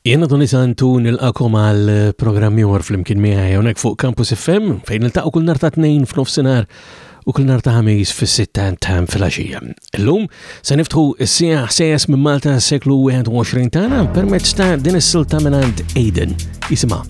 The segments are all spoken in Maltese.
Jena Tony Santu nilqakom għal programm ieħor flimkien miegħi hawnhekk fuq Campus FM fejn niltaqgħu kull nhar ta' tnejn f'nofsinhar u kull nhar ta' ħamis fis-sitta tam fil-għaxija. Illum se niftħu s-sija ħsejjes minn Malta seklu 21 tagħna permezz ta' din is-silta mingħand Aiden jisimha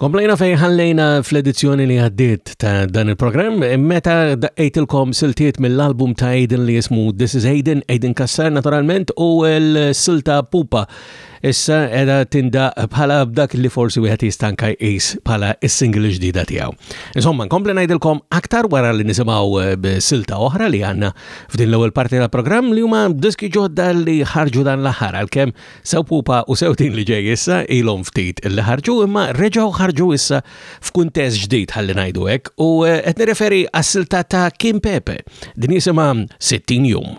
Komplejna fej ħallejna fl-edizzjoni li għaddit ta' dan il-programm, meta daqqejtilkom siltiet mill-album ta' Aiden li jismu This is Aiden, Aiden Kassar naturalment, u l-silta Pupa issa qiegħda tindaq bħala b'dak li forsi wieħed jista' anke jqis bħala s-single ġdida tiegħu. Insomma, nkompli ngħidilkom aktar wara li nisimgħu eh, b'silta oħra li għandna f'din l-ewwel parti tal-programm li huma diski ġodda li ħarġu dan l-aħħar għalkemm sew pupa u sew din li ġej issa ilhom ftit li ħarġu imma reġgħu ħarġu issa f'kuntest ġdid ħalli ngħidu hekk u eh, qed nirreferi għas-silta ta' Kim Pepe din jisimha 60 jum.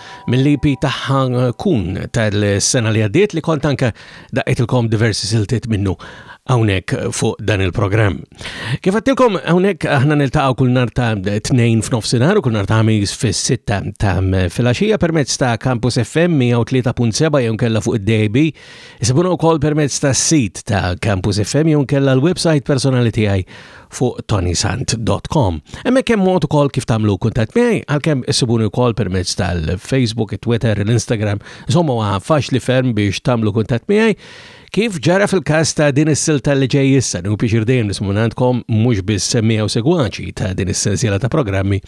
mill-EP tagħha Kun tal-sena li għaddiet li kont anke daqqetilkom diversi siltiet minnu hawnhekk fuq dan il-programm. Kif għattilkom hawnhekk aħna niltaqgħu kull nar ta' tnejn f'nofsinhar u kull nar ta' ħamis fis-sitta ta' filgħaxija permezz ta' Campus FM 103.7 jew kella fuq id-DAB. Isibuna wkoll permezz ta' sit ta' Campus FM jew kella l-website personali tiegħi fuq tonysant.com. Hemmhekk hemm mod ukoll kif tagħmlu kuntatt miegħi għalkemm issibuni wkoll permezz tal-Facebook, it-Twitter, l-Instagram, insomma huwa faċli ferm biex tagħmlu kuntatt miegħi. Kif ġara fil-kas ta' din is-silta li ġej issa, nu biex dejjem nismu għandkom mhux biss semmijaw segwaċi ta' din is-sensiela ta' programmi,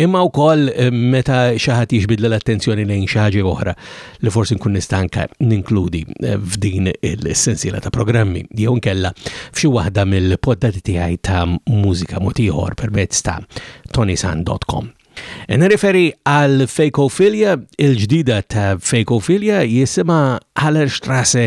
imma wkoll eh, meta xi ħadd jiġbidli l-attenzjoni lejn xi ħaġa oħra li forsi nkun nista' anke ninkludi eh, f'din il-sensiela ta' programmi jew nkella f'xi waħda mill-poddati tiegħi ta' mużika motiħor permezz ta' tonisan.com. E nirriferi għal Fejkofilja, il-ġdida ta' Fejkofilja jisima Hallerstrasse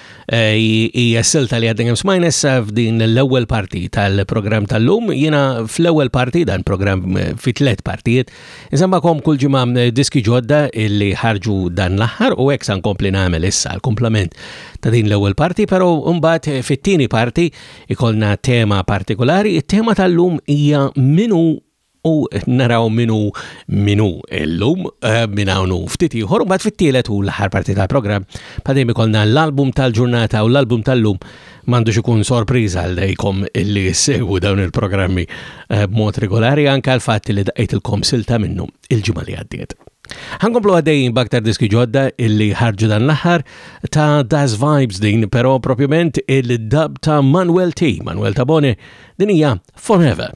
Hija silta li għaddin smajna issa f'din l-ewwel parti tal-programm tal-lum. Jiena fl-ewwel parti dan programm eh, fi tliet partijiet. Insemmakom kull ġimgħa eh, diski ġodda illi ħarġu dan l-aħħar u hekk san kompli nagħmel issa l-komplement ta' din l-ewwel parti, però mbagħad eh, fit-tieni parti ikolna tema partikolari. It-tema tal-lum hija minu u naraw minu minu illum eh, minn hawn u ftit ieħor, u mbagħad fit-tielet u l-aħħar parti tal-programm padejm ikollna l-album tal-ġurnata u l-album tal-lum m'għandux ikun sorpriża għal dejkom illi segwu dawn il-programmi eh, b'mod regolari anke għal fatt li daqqitilkom silta minnu il-ġimgħa li għaddiet. Ħankomplu għaddejn baktar diski ġodda illi ħarġu dan l-aħħar ta' Das Vibes din, però propjament il-dab ta' Manuel T. Manuel Tabone din hija Forever.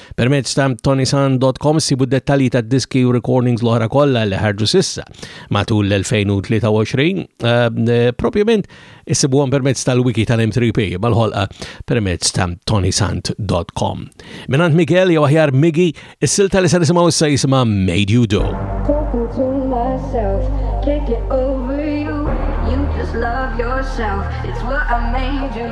Permezz ta' tonisan.com sibu dettalji ta' diski u recordings l-oħra kollha li ħarġu sissa matul l-2023. Ehm, eh, propjament issibuhom permezz tal-wiki tal-M3P mal-ħolqa permezz ta' tonisant.com. Minant Miguel jew aħjar Migi, is-silta li se nisimgħu issa jisimha Made You Do. Talking to myself, can't get over you. You just love yourself. It's what I made you.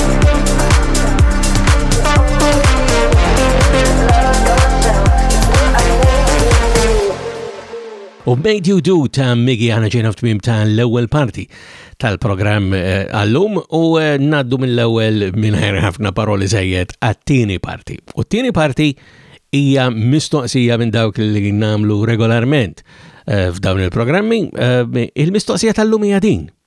U Made You Do ta' Migi għana ġena f'tmim ta' l-ewel parti tal-programm eh, għallum u eh, naddu mill-ewel minnħer ħafna paroli zejjed għat-tieni parti. U t-tieni parti hija mistoqsija minn dawk li namlu regolarment eh, f'dawn il-programmi. Il-mistoqsija tal-lum hija din.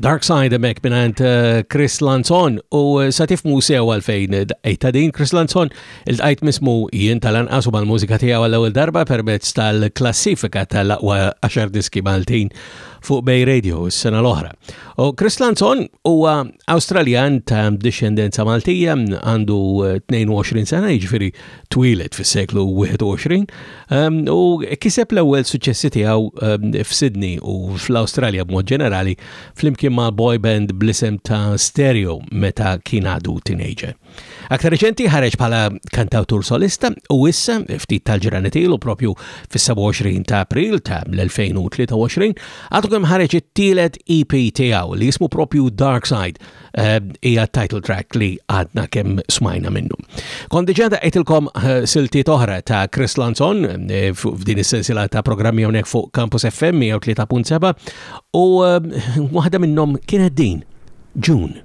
Dark Side emek minant eh, Chris Lanzon u eh, satifmu sew għalfejn eh, daqqa din Chris Lanzon il-daqajt mismu jien tal-anqas u mal-mużika tiegħu għall-ewwel darba permezz tal-klassifika tal-aqwa 10 diski Maltin fuq Bay Radio s-sena l-oħra. U Chris Lanzon huwa Awstraljan ta' discendenza Maltija għandu 22 sena jiġifieri twieled fis-seklu 21 ehm, u kiseb l-ewwel suċċessi tiegħu ehm, f'Sydney u fl-Awstralja b'mod ġenerali flimkien ma' boy band bl-isem ta' Stereo meta kien għadu teenager. Aktar reċenti ħareġ bħala kantawtur solista u issa ftit tal-ġranet ilu propju fis-27 ta' April ta' l-2023 għadu kemm ħareġ it-tielet EP tiegħu li jismu propju Dark Side Eh, hija title track li għadna kemm smajna minnu. Kon diġà daqqitilkom eh, siltiet oħra ta' Chris Lanzon eh, f'din is-sensiela ta' programmi hawnhekk fuq Campus FM 103.7 u waħda minnhom kienet din June.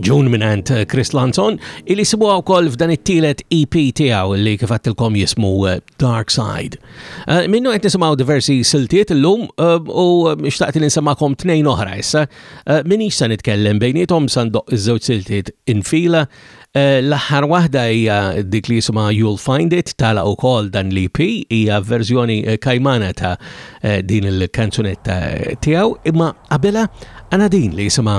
June minant Chris Lanzon, illi sibuha wkoll f'dan it-tielet EP tiegħu li kif għattilkom jismu uh, Dark Side. Uh, minnu qed nisimgħu diversi siltiet illum uh, u xtaqt li nsemmakom tnejn oħra issa. Min se nitkellem bejnietom sandoq iż-żewġ siltiet infila Eh, l-aħħar waħda hija dik li jisma You'll Find It tala u kol dan l-EP hija verżjoni eh, kajmana ta' eh, din il-kanzunetta tiegħu imma qabela għana din li jisma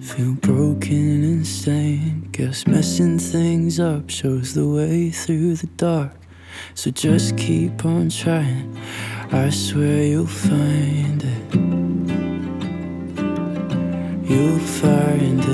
Feel broken and stained. Guess messing things up shows the way through the dark. So just keep on trying. I swear you'll find it. You'll find it.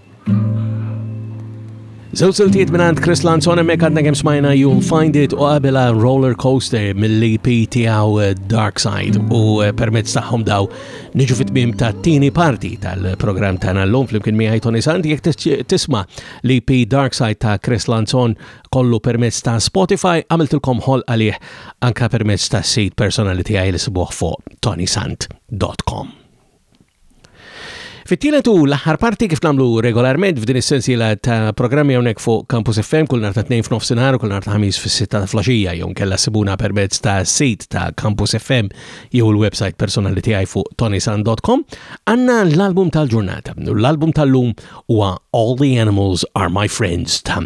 Żewġ siltiet minn għand Chris Lanzon hemmhekk għandna kemm smajna You'll Find It u qabela Roller Coaster mill-EP tiegħu eh, Dark Side u eh, permezz tagħhom daw niġu fit-tmiem ta' tieni parti tal-programm tagħna llum flimkien miegħi Tony Sant jekk tisma' l-EP Dark Side ta' Chris Lanzon kollu permezz ta' Spotify għamiltilkom ħol għalih anka permezz ta' sit personali tiegħi li sibuh fuq tonysant.com. Fit-tielet u l-aħħar parti kif nagħmlu regolarment f'din is-sensiela ta' programmi hawnhekk fuq Campus FM kull nhar ta' tnejn f'nofsinhar u kull nhar ta' ħamis fis-sitta ta' flaxija jew nkella sibuna permezz ta' sit ta' Campus FM jew il-website personali tiegħi fuq tonisan.com għandna l-album tal-ġurnata. L-album tal-lum huwa All the Animals Are My Friends ta'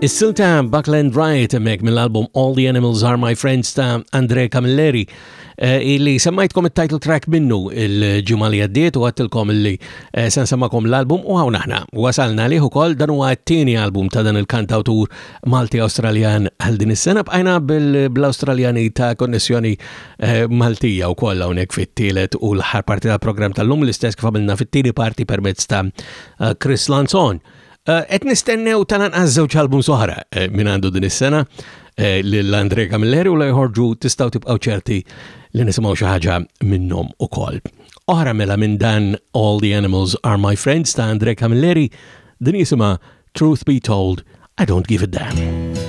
Is-silta Buckland Riot hemmhekk mill-album All the Animals Are My Friends ta' Andre Camilleri Eh, illi semmajtkom il-title track minnu il-ġimma li għaddiet u għattilkom illi eh, sen semmakom l-album u għawna ħna. Wasalna liħu kol dan huwa t-tieni album ta' dan il-kantawtur Malti Australjan għal din is-sena bqajna bil-Australjani ta' konnessjoni eh, Maltija u koll hawnhekk fit-tielet u l-ħar parti tal-programm tal-lum l-istess kif għamilna fit-tieni parti permezz ta' Chris Lanzon. Eh, qed nistennew tal-anqas żewġ albums oħra eh, minn għandu din is-sena eh, lil Andre Camilleri u la jħorġu tistgħu tibqgħu ċerti li nisimgħu xi ħaġa minnhom ukoll. Oħra mela minn dan All the Animals Are My Friends ta' Andre Camilleri din jisimha Truth Be Told I Don't Give a Damn.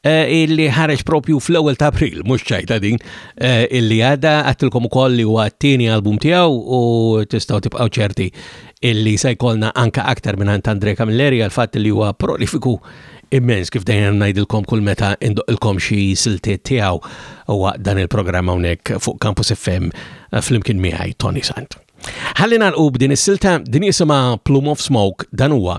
eh, illi ħareġ propju fl-ewwel ta' April, mhux ċajta din, eh, illi għadha għattilkom ukoll li huwa t-tieni album tiegħu u tistgħu tibqgħu ċerti illi se jkollna anka aktar minn għand Andre Camilleri għal fatt li huwa prolifiku immens kif dejjem ngħidilkom kull meta indoqilkom xi siltiet tiegħu huwa dan il-programm hawnhekk fuq Campus FM eh, flimkien miegħi Tony Sant. Ħalli nagħlqu b'din is-silta din jisimha Plume of Smoke dan huwa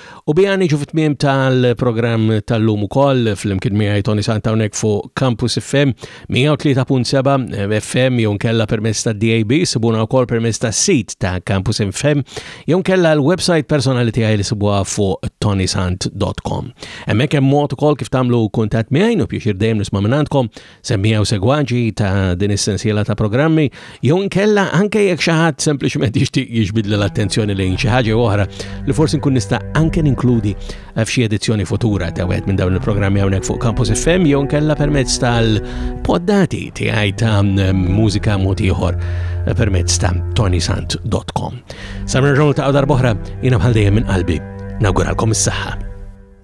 U biha niġu fit-tmiem tal-programm tal-lum ukoll fl-imkien miegħi Tony Sant hawnhekk fuq Campus FM 103.7 FM jew nkella permezz ta' DAB sibuna wkoll permezz ta' sit ta' Campus FM jew nkella l-website personali tiegħi li sibuha fuq tonysant.com. Hemmhekk hemm mod ukoll kif tagħmlu kuntatt miegħi u pjaċir dejjem nisma' minn għandkom Semmija u segwaġi ta' din is-sensiela ta' programmi, jew inkella anke jekk xi ħadd sempliċement jixtieq jiġbid l-attenzjoni lejn xi ħaġa oħra li forsi nkun nista' anke ninkludi f'xi edizzjoni futura ta' wieħed minn dawn il-programmi hawnhekk fuq Campus FM jew inkella permezz tal-poddati tiegħi ta' mużika mod ieħor permezz ta' tonysant.com. Sa' nerġgħu ta' darbohra jiena bħal dejjem minn qalbi. Nawguralkom is-saħħa.